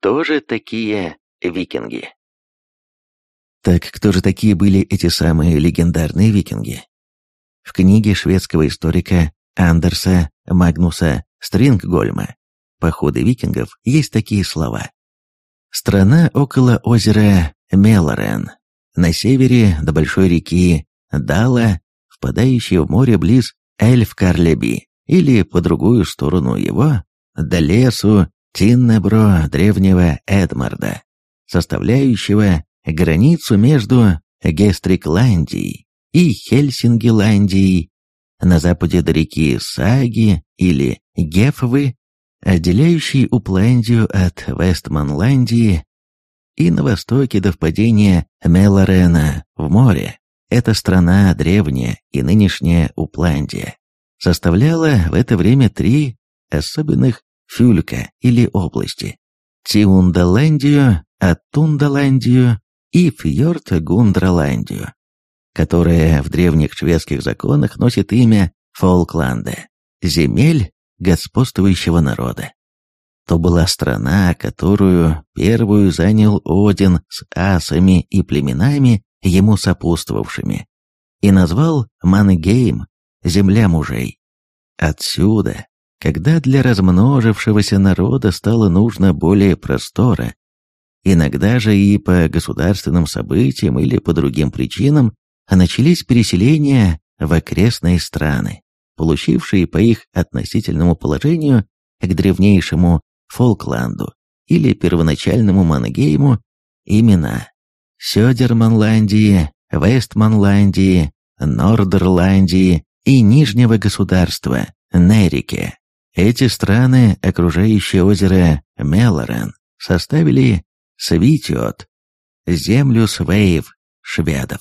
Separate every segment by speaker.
Speaker 1: Кто же такие викинги?
Speaker 2: Так кто же такие были эти самые легендарные викинги? В книге шведского историка Андерса Магнуса Стринггольма «Походы викингов» есть такие слова. Страна около озера Мелорен, на севере до большой реки Дала, впадающей в море близ Эльфкарлеби, или по другую сторону его, до лесу Тиннебро древнего Эдмарда, составляющего границу между Гестрикландией и Хельсингеландией, на западе до реки Саги или Гефвы, отделяющей Упландию от Вестманландии, и на востоке до впадения Мелорена в море. Эта страна древняя и нынешняя Упландия составляла в это время три особенных фюлька или области – Тиундаландию, Аттундаландию и Фьорд-Гундраландию, которая в древних шведских законах носит имя Фолкланда – земель господствующего народа. То была страна, которую первую занял Один с асами и племенами, ему сопутствовавшими, и назвал Мангейм – земля мужей. Отсюда когда для размножившегося народа стало нужно более простора, иногда же и по государственным событиям или по другим причинам, начались переселения в окрестные страны, получившие по их относительному положению к древнейшему Фолкланду или первоначальному Мангейму имена Сёдерманландии, Вестманландии, Нордерландии и Нижнего государства Нерике. Эти страны, окружающие озеро Мелорен, составили Свитиот, землю свеев, шведов.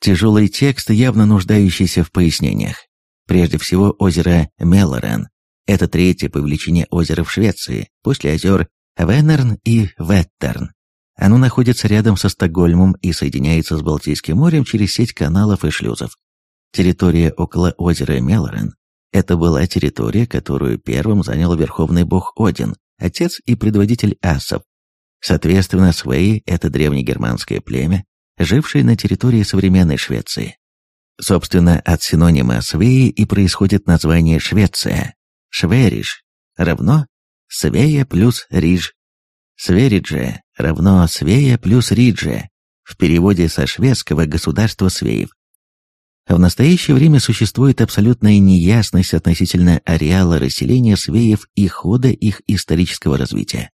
Speaker 2: Тяжелый текст, явно нуждающийся в пояснениях. Прежде всего, озеро Мелорен – это третье по величине озеро в Швеции, после озер Венерн и Веттерн. Оно находится рядом со Стокгольмом и соединяется с Балтийским морем через сеть каналов и шлюзов. Территория около озера Мелорен это была территория, которую первым занял верховный бог Один, отец и предводитель асов. Соответственно, свеи – это древнегерманское племя, жившее на территории современной Швеции. Собственно, от синонима «свеи» и происходит название Швеция. Швериш равно «свея» плюс «риж». Сверидже равно «свея» плюс «риджи» в переводе со шведского «государство свеев». В настоящее время существует абсолютная неясность относительно ареала расселения свеев и хода их исторического развития.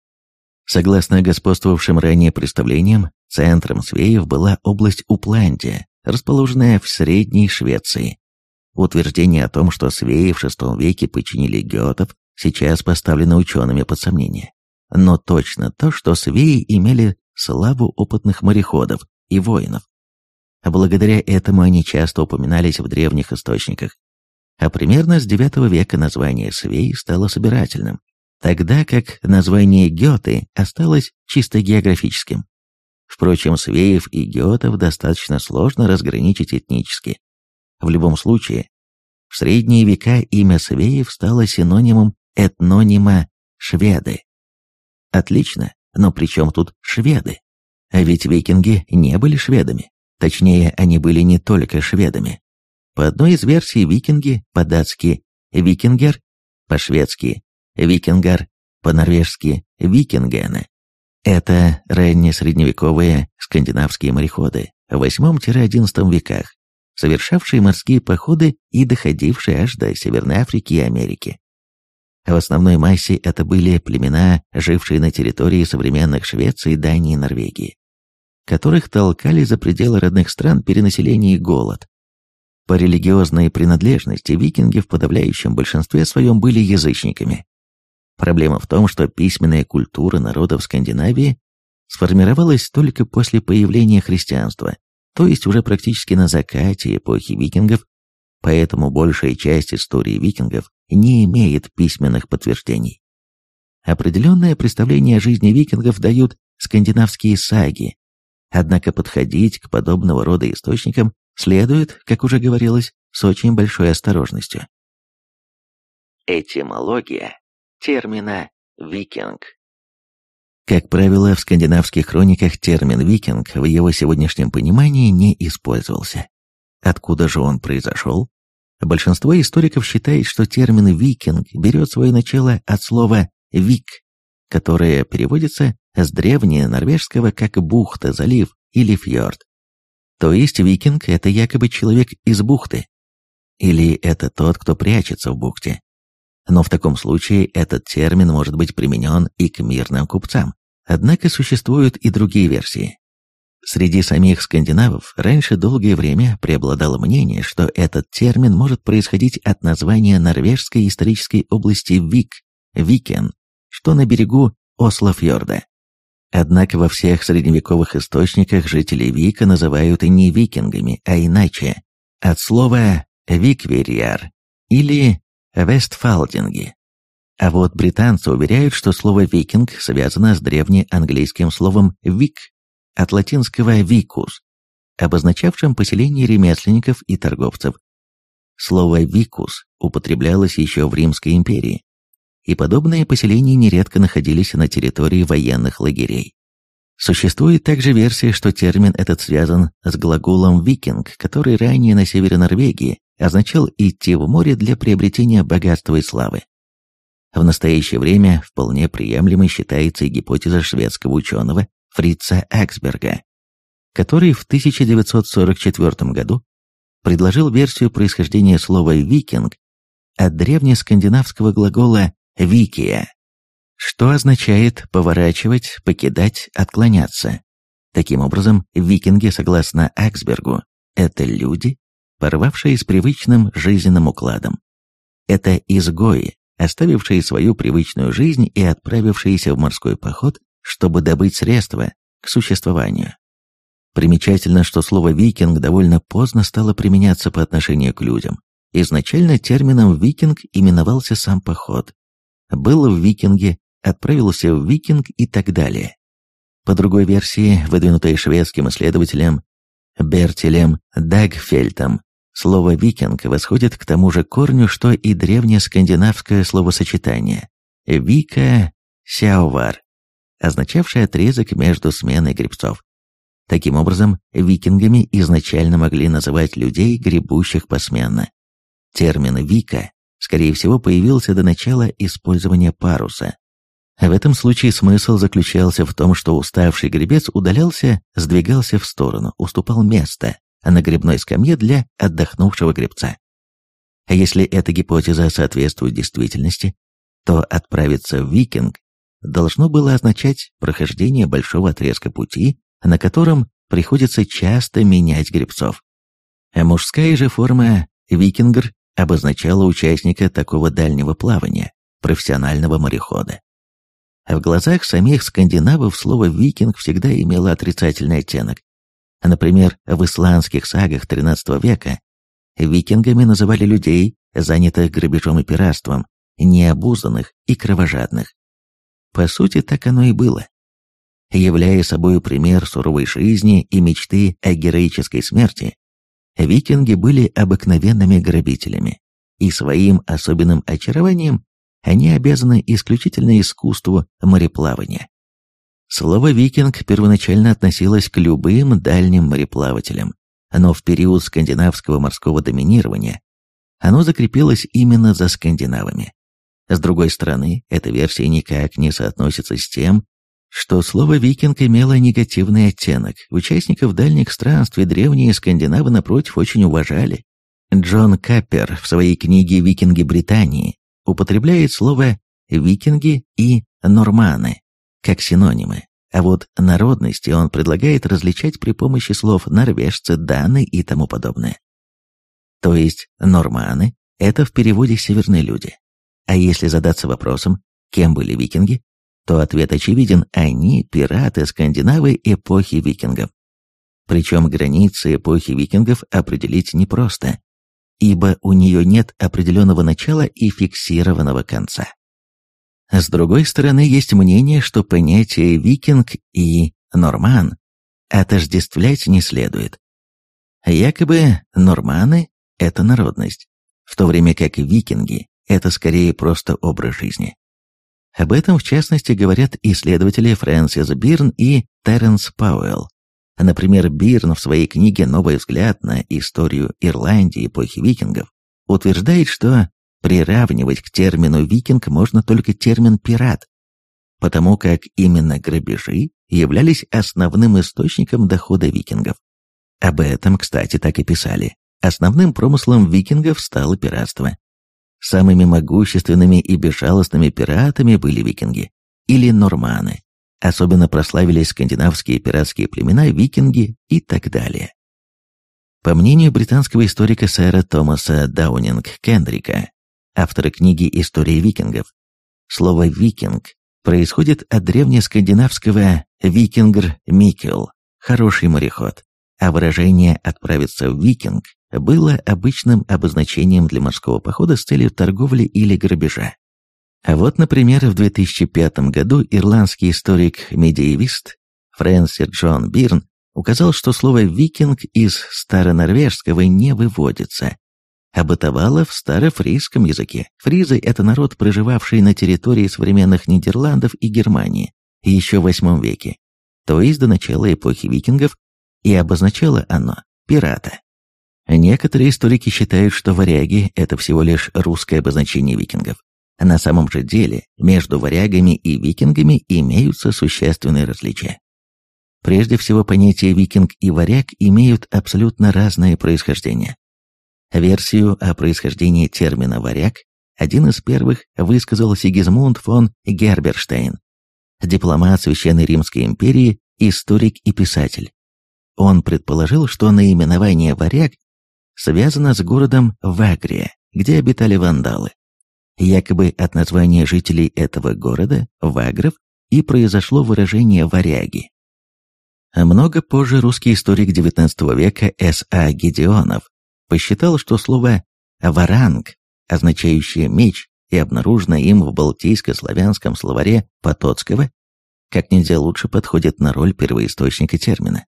Speaker 2: Согласно господствовавшим ранее представлениям, центром свеев была область Упландия, расположенная в Средней Швеции. Утверждение о том, что свеи в VI веке подчинили геотов, сейчас поставлено учеными под сомнение. Но точно то, что свеи имели славу опытных мореходов и воинов. Благодаря этому они часто упоминались в древних источниках. А примерно с IX века название свей стало собирательным, тогда как название геты осталось чисто географическим. Впрочем, свеев и геотов достаточно сложно разграничить этнически. В любом случае, в средние века имя свеев стало синонимом этнонима «шведы». Отлично, но при чем тут шведы? А ведь викинги не были шведами. Точнее, они были не только шведами. По одной из версий викинги, по-датски «викингер», по-шведски «викингар», по-норвежски «викингены». Это ранние средневековые скандинавские мореходы в 8-11 веках, совершавшие морские походы и доходившие аж до Северной Африки и Америки. В основной массе это были племена, жившие на территории современных Швеции, Дании и Норвегии которых толкали за пределы родных стран перенаселение и голод. По религиозной принадлежности викинги в подавляющем большинстве своем были язычниками. Проблема в том, что письменная культура народов Скандинавии сформировалась только после появления христианства, то есть уже практически на закате эпохи викингов, поэтому большая часть истории викингов не имеет письменных подтверждений. Определенное представление о жизни викингов дают скандинавские саги, Однако подходить к подобного рода источникам следует, как уже говорилось, с очень большой осторожностью.
Speaker 1: Этимология термина «викинг»
Speaker 2: Как правило, в скандинавских хрониках термин «викинг» в его сегодняшнем понимании не использовался. Откуда же он произошел? Большинство историков считает, что термин «викинг» берет свое начало от слова «вик», которое переводится с древненорвежского как «бухта», «залив» или «фьорд». То есть викинг – это якобы человек из бухты. Или это тот, кто прячется в бухте. Но в таком случае этот термин может быть применен и к мирным купцам. Однако существуют и другие версии. Среди самих скандинавов раньше долгое время преобладало мнение, что этот термин может происходить от названия норвежской исторической области Вик, Викен, что на берегу Ослофьорда. Однако во всех средневековых источниках жителей Вика называют не викингами, а иначе, от слова «виквериар» или «вестфалдинги». А вот британцы уверяют, что слово «викинг» связано с древнеанглийским словом «вик», от латинского «vicus», обозначавшим поселение ремесленников и торговцев. Слово «vicus» употреблялось еще в Римской империи, и подобные поселения нередко находились на территории военных лагерей. Существует также версия, что термин этот связан с глаголом «викинг», который ранее на севере Норвегии означал идти в море для приобретения богатства и славы. В настоящее время вполне приемлемой считается и гипотеза шведского ученого Фрица Аксберга, который в 1944 году предложил версию происхождения слова «викинг» от древнескандинавского глагола «викия», что означает «поворачивать», «покидать», «отклоняться». Таким образом, викинги, согласно Аксбергу, это люди, порвавшие с привычным жизненным укладом. Это изгои, оставившие свою привычную жизнь и отправившиеся в морской поход, чтобы добыть средства к существованию. Примечательно, что слово «викинг» довольно поздно стало применяться по отношению к людям. Изначально термином «викинг» именовался сам поход. Был в викинге, отправился в викинг и так далее. По другой версии, выдвинутой шведским исследователем Бертелем Дагфельтом, Слово «викинг» восходит к тому же корню, что и древнескандинавское словосочетание «вика сяувар», означавшее отрезок между сменой гребцов. Таким образом, викингами изначально могли называть людей, гребущих посменно. Термин «вика» скорее всего появился до начала использования паруса. В этом случае смысл заключался в том, что уставший гребец удалялся, сдвигался в сторону, уступал место, на грибной скамье для отдохнувшего гребца. А если эта гипотеза соответствует действительности, то отправиться в викинг должно было означать прохождение большого отрезка пути, на котором приходится часто менять гребцов. А мужская же форма «викингер» обозначала участника такого дальнего плавания, профессионального морехода. А в глазах самих скандинавов слово «викинг» всегда имело отрицательный оттенок, Например, в исландских сагах XIII века викингами называли людей, занятых грабежом и пиратством, необузанных и кровожадных. По сути, так оно и было. Являя собой пример суровой жизни и мечты о героической смерти, викинги были обыкновенными грабителями, и своим особенным очарованием они обязаны исключительно искусству мореплавания. Слово «викинг» первоначально относилось к любым дальним мореплавателям, но в период скандинавского морского доминирования оно закрепилось именно за скандинавами. С другой стороны, эта версия никак не соотносится с тем, что слово «викинг» имело негативный оттенок. Участников дальних странствий древние скандинавы, напротив, очень уважали. Джон Каппер в своей книге «Викинги Британии» употребляет слово «викинги» и «норманы» как синонимы, а вот народности он предлагает различать при помощи слов норвежцы, даны и тому подобное. То есть норманы – это в переводе «северные люди». А если задаться вопросом, кем были викинги, то ответ очевиден – они – пираты-скандинавы эпохи викингов. Причем границы эпохи викингов определить непросто, ибо у нее нет определенного начала и фиксированного конца. С другой стороны, есть мнение, что понятие «викинг» и «норман» отождествлять не следует. Якобы норманы – это народность, в то время как викинги – это скорее просто образ жизни. Об этом, в частности, говорят исследователи Фрэнсис Бирн и Терренс Пауэлл. Например, Бирн в своей книге «Новый взгляд на историю Ирландии эпохи викингов» утверждает, что приравнивать к термину «викинг» можно только термин «пират», потому как именно грабежи являлись основным источником дохода викингов. Об этом, кстати, так и писали. Основным промыслом викингов стало пиратство. Самыми могущественными и безжалостными пиратами были викинги, или норманы. Особенно прославились скандинавские пиратские племена, викинги и так далее. По мнению британского историка сэра Томаса Даунинг Кендрика, автора книги «История викингов», слово «викинг» происходит от древнескандинавского «викингр Микел» – «хороший мореход», а выражение «отправиться в викинг» было обычным обозначением для морского похода с целью торговли или грабежа. А вот, например, в 2005 году ирландский историк-медиевист Фрэнсис Джон Бирн указал, что слово «викинг» из старонорвежского не выводится, а бытовало в старофрийском языке. Фризы – это народ, проживавший на территории современных Нидерландов и Германии еще в VIII веке, то есть до начала эпохи викингов, и обозначало оно «пирата». Некоторые историки считают, что варяги – это всего лишь русское обозначение викингов. На самом же деле между варягами и викингами имеются существенные различия. Прежде всего, понятия викинг и варяг имеют абсолютно разное происхождение. Версию о происхождении термина «варяг» один из первых высказал Сигизмунд фон Герберштейн, дипломат Священной Римской империи, историк и писатель. Он предположил, что наименование «варяг» связано с городом Вагрия, где обитали вандалы. Якобы от названия жителей этого города, вагров, и произошло выражение «варяги». Много позже русский историк XIX века С.А. Гедеонов посчитал, что слово «варанг», означающее «меч», и обнаружено им в балтийско-славянском словаре Потоцкого, как нельзя лучше подходит на роль первоисточника термина.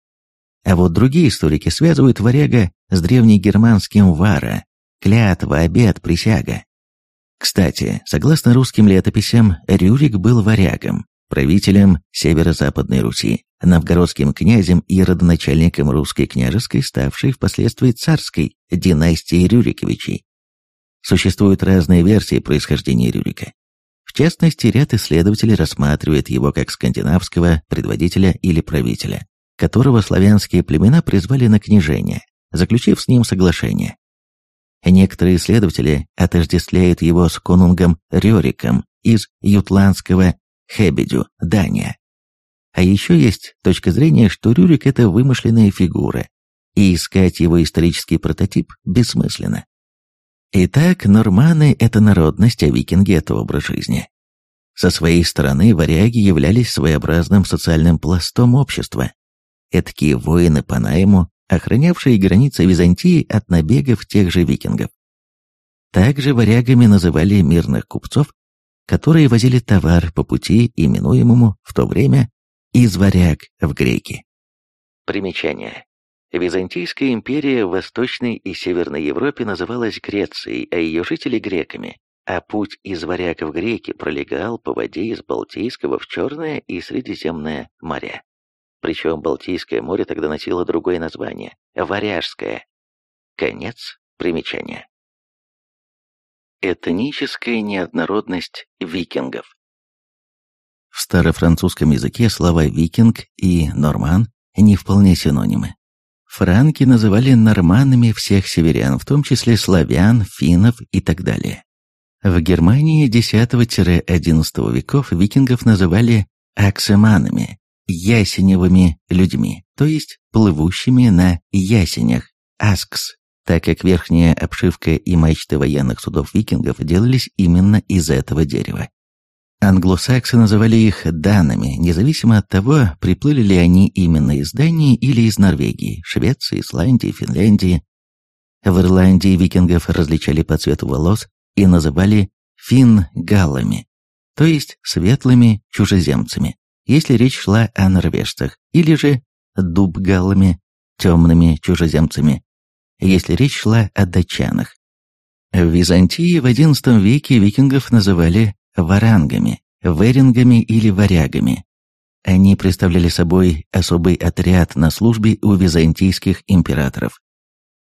Speaker 2: А вот другие историки связывают варяга с древнегерманским вара, клятва, обед, присяга. Кстати, согласно русским летописям, Рюрик был варягом, правителем северо-западной Руси, новгородским князем и родоначальником русской княжеской, ставшей впоследствии царской династии Рюриковичей. Существуют разные версии происхождения Рюрика. В частности, ряд исследователей рассматривает его как скандинавского предводителя или правителя, которого славянские племена призвали на княжение, заключив с ним соглашение. Некоторые исследователи отождествляют его с конунгом Рериком из ютландского Хебедю, Дания. А еще есть точка зрения, что Рюрик – это вымышленная фигура, и искать его исторический прототип бессмысленно. Итак, норманы – это народность, а викинги – это образ жизни. Со своей стороны варяги являлись своеобразным социальным пластом общества. Эдакие воины по найму, охранявшие границы Византии от набегов тех же викингов. Также варягами называли мирных купцов, которые возили товар по пути, именуемому в то время из варяг в греки.
Speaker 1: Примечание. Византийская империя в Восточной и Северной Европе называлась Грецией, а ее жители – греками, а путь из варяг в греки пролегал по воде из Балтийского в Черное и Средиземное моря. Причем Балтийское море тогда носило другое название – Варяжское. Конец примечания. Этническая неоднородность викингов
Speaker 2: В старофранцузском языке слова «викинг» и «норман» не вполне синонимы. Франки называли норманами всех северян, в том числе славян, финнов и так далее. В Германии X-XI веков викингов называли аксеманами, ясеневыми людьми, то есть плывущими на ясенях, аскс, так как верхняя обшивка и мачты военных судов викингов делались именно из этого дерева. Англосаксы называли их данами, независимо от того, приплыли ли они именно из Дании или из Норвегии, Швеции, Исландии, Финляндии. В Ирландии викингов различали по цвету волос и называли фингалами, то есть светлыми чужеземцами если речь шла о норвежцах, или же дубгалами, темными чужеземцами, если речь шла о датчанах. В Византии в XI веке викингов называли варангами, верингами или варягами. Они представляли собой особый отряд на службе у византийских императоров.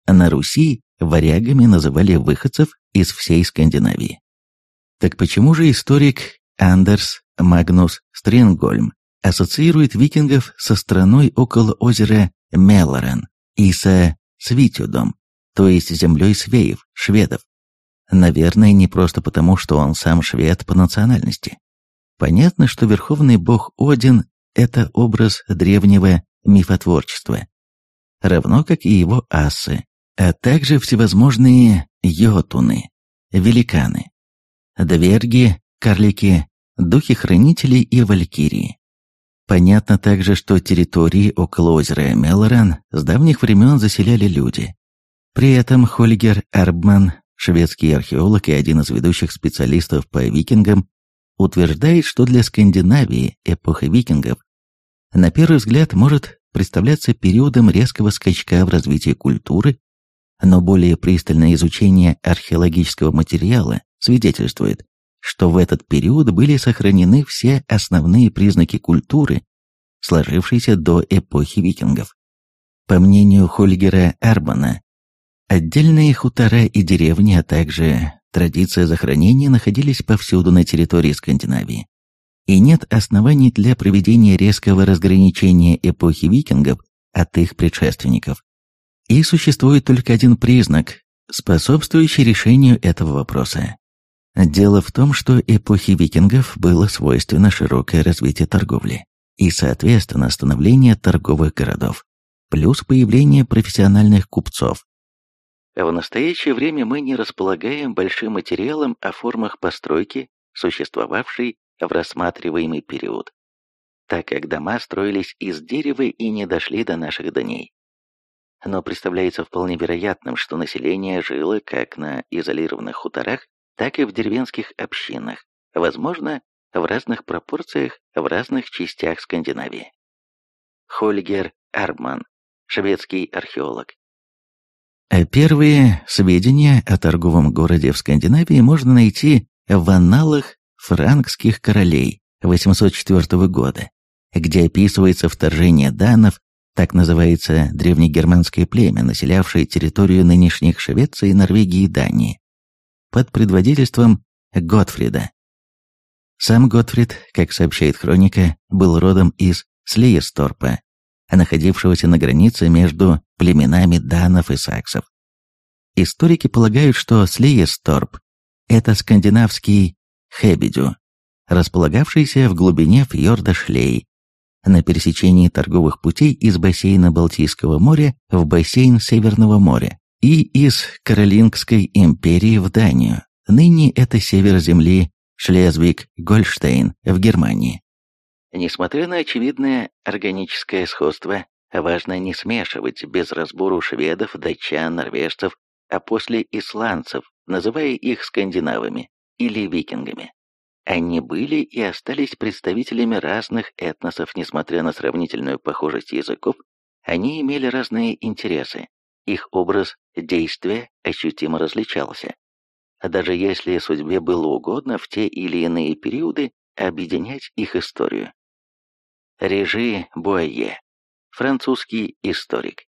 Speaker 2: На Руси варягами называли выходцев из всей Скандинавии. Так почему же историк Андерс Магнус Стрингольм ассоциирует викингов со страной около озера Мелорен и со Свитюдом, то есть землей свеев, шведов? Наверное, не просто потому, что он сам швед по национальности. Понятно, что верховный бог Один – это образ древнего мифотворчества, равно как и его асы, а также всевозможные йотуны, великаны, дверги, карлики, духи-хранители и валькирии. Понятно также, что территории около озера Мелоран с давних времен заселяли люди. При этом Хольгер Арбман, шведский археолог и один из ведущих специалистов по викингам, утверждает, что для Скандинавии эпоха викингов на первый взгляд может представляться периодом резкого скачка в развитии культуры, но более пристальное изучение археологического материала свидетельствует, что в этот период были сохранены все основные признаки культуры, сложившейся до эпохи викингов. По мнению Хольгера Арбана, отдельные хутора и деревни, а также традиция захоронения находились повсюду на территории Скандинавии. И нет оснований для проведения резкого разграничения эпохи викингов от их предшественников. И существует только один признак, способствующий решению этого вопроса. Дело в том, что эпохе викингов было свойственно широкое развитие торговли и, соответственно, становление торговых городов, плюс появление профессиональных купцов.
Speaker 1: В настоящее время мы не располагаем большим материалом о формах постройки, существовавшей в рассматриваемый период, так как дома строились из дерева и не дошли до наших дней. Но представляется вполне вероятным, что население жило как на изолированных хуторах, так и в деревенских общинах, возможно, в разных пропорциях в разных частях Скандинавии. Хольгер Арман, шведский археолог.
Speaker 2: Первые сведения о торговом городе в Скандинавии можно найти в аналах франкских королей 804 года, где описывается вторжение данов, так называется древнегерманское племя, населявшее территорию нынешних Швеции, Норвегии и Дании под предводительством Готфрида. Сам Готфрид, как сообщает хроника, был родом из Слиесторпа, находившегося на границе между племенами данов и саксов. Историки полагают, что Слиесторп – это скандинавский Хебидю, располагавшийся в глубине фьорда Шлей, на пересечении торговых путей из бассейна Балтийского моря в бассейн Северного моря и из Каролингской империи в Данию. Ныне это север земли Шлезвиг-Гольштейн в Германии.
Speaker 1: Несмотря на очевидное органическое сходство, важно не смешивать без разбору шведов, датчан, норвежцев, а после исландцев, называя их скандинавами или викингами. Они были и остались представителями разных этносов, несмотря на сравнительную похожесть языков, они имели разные интересы, их образ действия ощутимо различался. А даже если судьбе было угодно в те или иные периоды объединять их историю. Режи Буайе, французский историк.